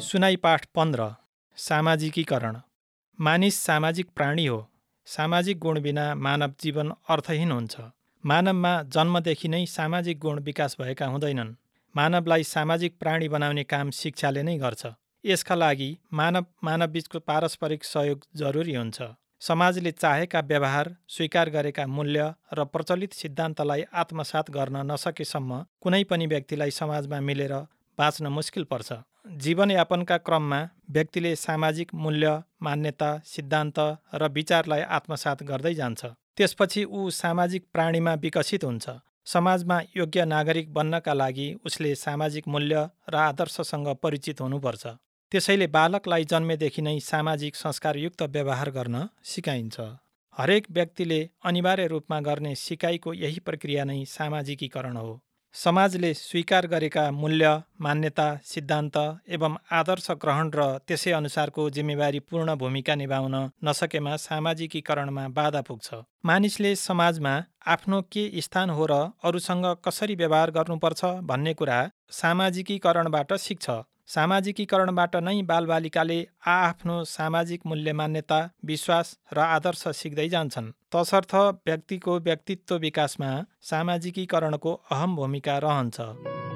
सुनाइ पाठ पन्ध्र सामाजिकीकरण। मानिस सामाजिक प्राणी हो। सामाजिक गुण बिना मानव जीवन अर्थहीन हुन्छ। मानवमा जन्मदेखि नै सामाजिक गुण विकास भएका हुँदैनन्। मानवलाई सामाजिक प्राणी बनाउने काम शिक्षाले नै गर्छ। यसका लागि मानव मानवबीचको पारस्परिक सहयोग जरुरी हुन्छ। समाजले चाहेका व्यवहार स्वीकार गरेका मूल्य र प्रचलित सिद्धान्तलाई आत्मसात गर्न नसकेसम्म कुनै पनि व्यक्तिलाई समाजमा मिलेर बाँच्न मुस्किल पर्छ। जीवनयापनका क्रममा व्यक्तिले सामाजिक मूल्य मान्यता सिद्धान्त र विचारलाई आत्मसात गर्दै जान्छ। त्यसपछि ऊ सामाजिक प्राणीमा विकसित हुन्छ। समाजमा योग्य नागरिक बन्नका लागि उसले सामाजिक मूल्य र आदर्शसँग परिचित हुनुपर्छ। त्यसैले बालकलाई जन्मेदेखि नै सामाजिक संस्कारयुक्त व्यवहार गर्न सिकाइन्छ। हरेक व्यक्तिले अनिवार्य रूपमा गर्ने सिकाइको यही प्रक्रिया नै सामाजिकीकरण हो। समाजले स्वीकार गरेका मूल्य मान्यता सिद्धान्त एवं आदर्श ग्रहण र त्यसै अनुसारको जिम्मेवारी पूर्ण भूमिका निभाउन नसकेमा सामाजिकीकरणमा बाधा पुग्छ। मानिसले समाजमा आफ्नो के स्थान हो र अरूसँग कसरी व्यवहार गर्नुपर्छ भन्ने कुरा सामाजिकीकरणबाट सिक्छ। सामाजिकीकरणबाट नै बालबालिकाले आआफ्नो सामाजिक मूल्य मान्यता विश्वास र आदर्श सिक्दै जान्छन्। तसर्थ व्यक्तिको व्यक्तित्व विकासमा सामाजिकीकरणको अहम भूमिका रहन्छ।